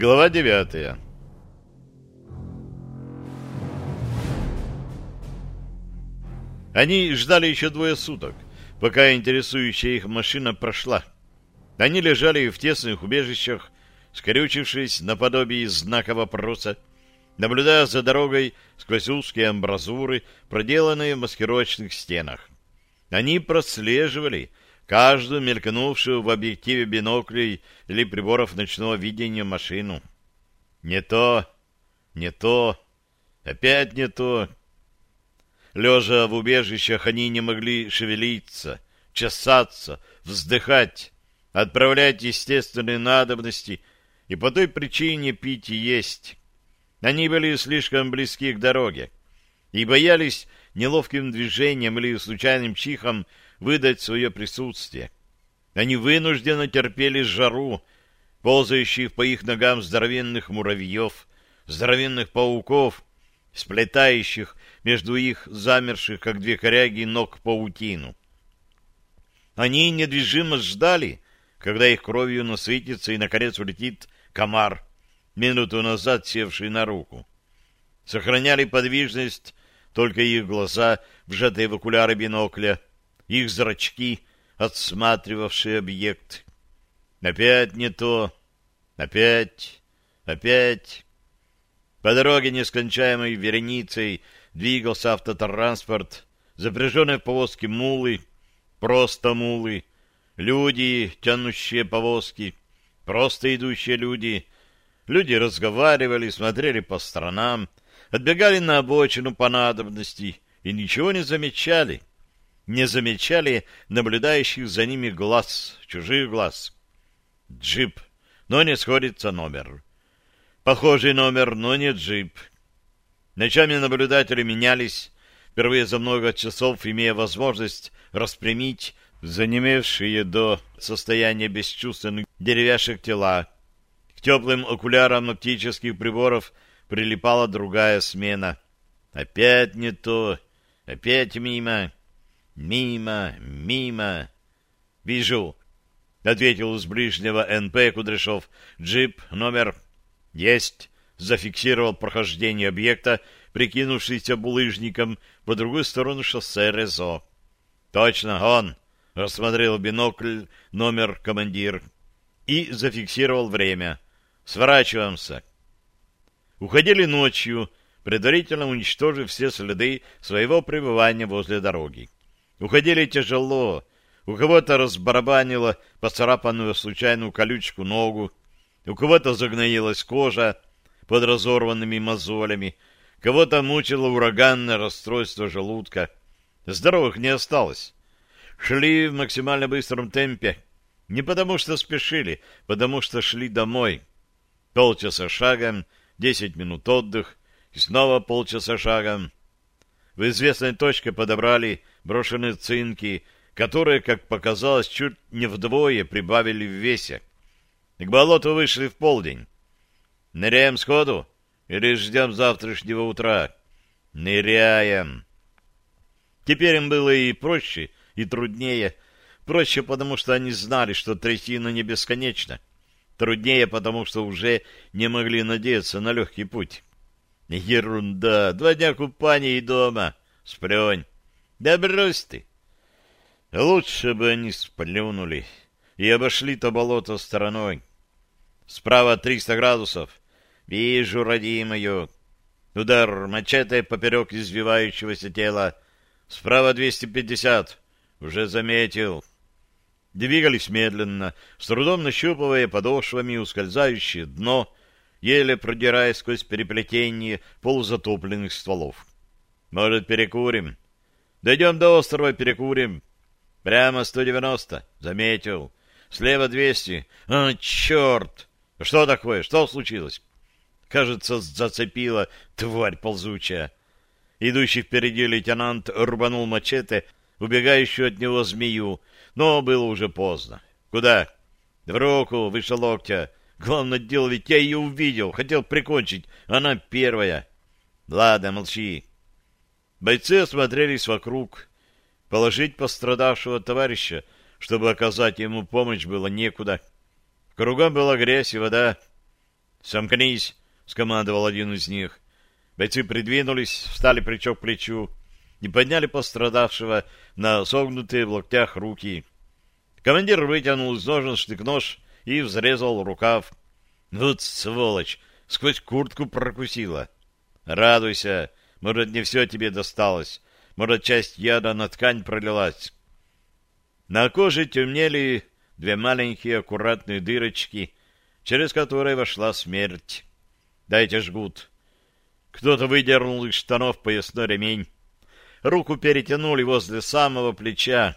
Глава девятая. Они ждали еще двое суток, пока интересующая их машина прошла. Они лежали в тесных убежищах, скрючившись наподобие знака вопроса, наблюдая за дорогой сквозь узкие амбразуры, проделанные в маскировочных стенах. Они прослеживали каждую мелькнувшую в объективе биноклей или приборов ночного видения машину. Не то, не то, опять не то. Лежа в убежищах, они не могли шевелиться, чесаться, вздыхать, отправлять естественные надобности и по той причине пить и есть. Они были слишком близки к дороге и боялись неловким движением или случайным чихом выдать свое присутствие. Они вынужденно терпели жару, ползающих по их ногам здоровенных муравьев, здоровенных пауков, сплетающих между их замерших, как две коряги, ног паутину. Они недвижимо ждали, когда их кровью насытится и, наконец, улетит комар, минуту назад севший на руку. Сохраняли подвижность только их глаза, вжатые в окуляры бинокля, их зрачки, отсматривавшие объект. Опять не то, опять, опять. По дороге нескончаемой вереницей двигался автотранспорт, запряженные в повозки мулы, просто мулы, люди, тянущие повозки, просто идущие люди. Люди разговаривали, смотрели по сторонам, отбегали на обочину по надобности и ничего не замечали. Не замечали наблюдающих за ними глаз, чужих глаз. Джип, но не сходится номер. Похожий номер, но не джип. Ночами наблюдатели менялись, впервые за много часов имея возможность распрямить занемевшие до состояния бесчувственных деревяшек тела. К теплым окулярам оптических приборов прилипала другая смена. Опять не то, опять мимо, мимо, мимо. «Вижу», — ответил с ближнего НП Кудряшов. «Джип, номер...» «Есть», — зафиксировал прохождение объекта, прикинувшийся булыжником по другую сторону шоссе Резо. «Точно, он!» — рассмотрел бинокль номер командир и зафиксировал время. «Сворачиваемся». Уходили ночью, предварительно уничтожив все следы своего пребывания возле дороги. Уходили тяжело, у кого-то разбарабанило поцарапанную случайную колючку ногу, у кого-то загноилась кожа под разорванными мозолями, кого-то мучило ураганное расстройство желудка. Здоровых не осталось. Шли в максимально быстром темпе. Не потому что спешили, потому что шли домой. Полчаса шагом, десять минут отдых и снова полчаса шагом. В известной точке подобрали брошенные цинки, которые, как показалось, чуть не вдвое прибавили в весе. К болоту вышли в полдень. Ныряем сходу или ждем завтрашнего утра? Ныряем. Теперь им было и проще, и труднее. Проще, потому что они знали, что трясина не бесконечна. Труднее, потому что уже не могли надеяться на легкий путь. Ерунда. Два дня купания и дома. Сплюнь. Да брось ты. Лучше бы они сплюнули и обошли то болото стороной. Справа 300 градусов. Вижу, родимую. Удар мачете поперек извивающегося тела. Справа 250. Уже заметил. Двигались медленно, с трудом нащупывая подошвами ускользающее дно, еле продираясь сквозь переплетение полузатопленных стволов. Может, перекурим? Дойдем до острова, перекурим. Прямо 190. Заметил. Слева 200. А, черт! Что такое? Что случилось? Кажется, зацепила тварь ползучая. Идущий впереди лейтенант рубанул мачете, убегающую от него змею, но было уже поздно. Куда? В руку, выше локтя. Главное дело, ведь я ее увидел, хотел прикончить. Она первая. Ладно, молчи. Бойцы осмотрелись вокруг. Положить пострадавшего товарища, чтобы оказать ему помощь, было некуда. Кругом была грязь и вода. «Сомкнись!» — скомандовал один из них. Бойцы придвинулись, встали плечо к плечу и подняли пострадавшего на согнутые в локтях руки. Командир вытянул из ножен штык-нож и взрезал рукав. Вот сволочь! Сквозь куртку прокусила. Радуйся, может, не все тебе досталось. Может, часть яда на ткань пролилась. На коже темнели две маленькие аккуратные дырочки, через которые вошла смерть. Дайте жгут. Кто-то выдернул из штанов поясной ремень. Руку перетянули возле самого плеча.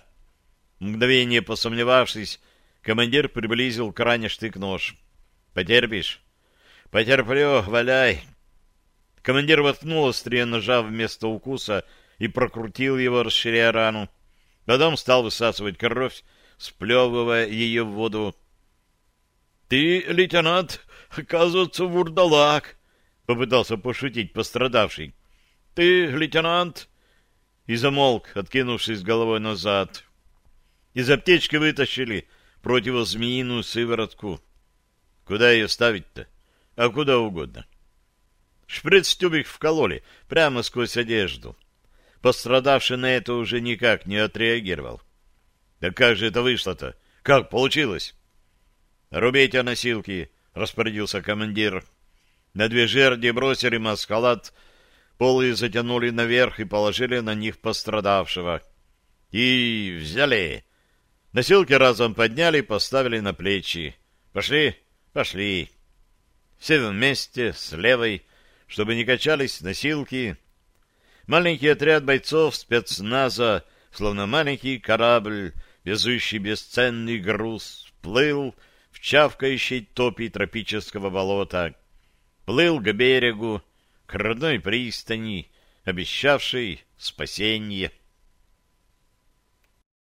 Мгновение посомневавшись, командир приблизил к ране штык-нож. «Потерпишь?» «Потерплю, валяй!» Командир воткнул острие ножа вместо укуса и прокрутил его, расширяя рану. Потом стал высасывать кровь, сплевывая ее в воду. — Ты, лейтенант, оказывается, вурдалак! — попытался пошутить пострадавший. — Ты, лейтенант... И замолк, откинувшись головой назад. Из аптечки вытащили противозмеиную сыворотку. Куда ее ставить-то? А куда угодно. Шприц-тюбик вкололи прямо сквозь одежду. Пострадавший на это уже никак не отреагировал. Да как же это вышло-то? Как получилось? «Рубите носилки», — распорядился командир. На две жерди бросили маскалат, полы затянули наверх и положили на них пострадавшего. И взяли. Носилки разом подняли и поставили на плечи. «Пошли, пошли». Все вместе, с левой, чтобы не качались носилки, Маленький отряд бойцов спецназа, словно маленький корабль, везущий бесценный груз, плыл в чавкающей топи тропического болота, плыл к берегу, к родной пристани, обещавшей спасение.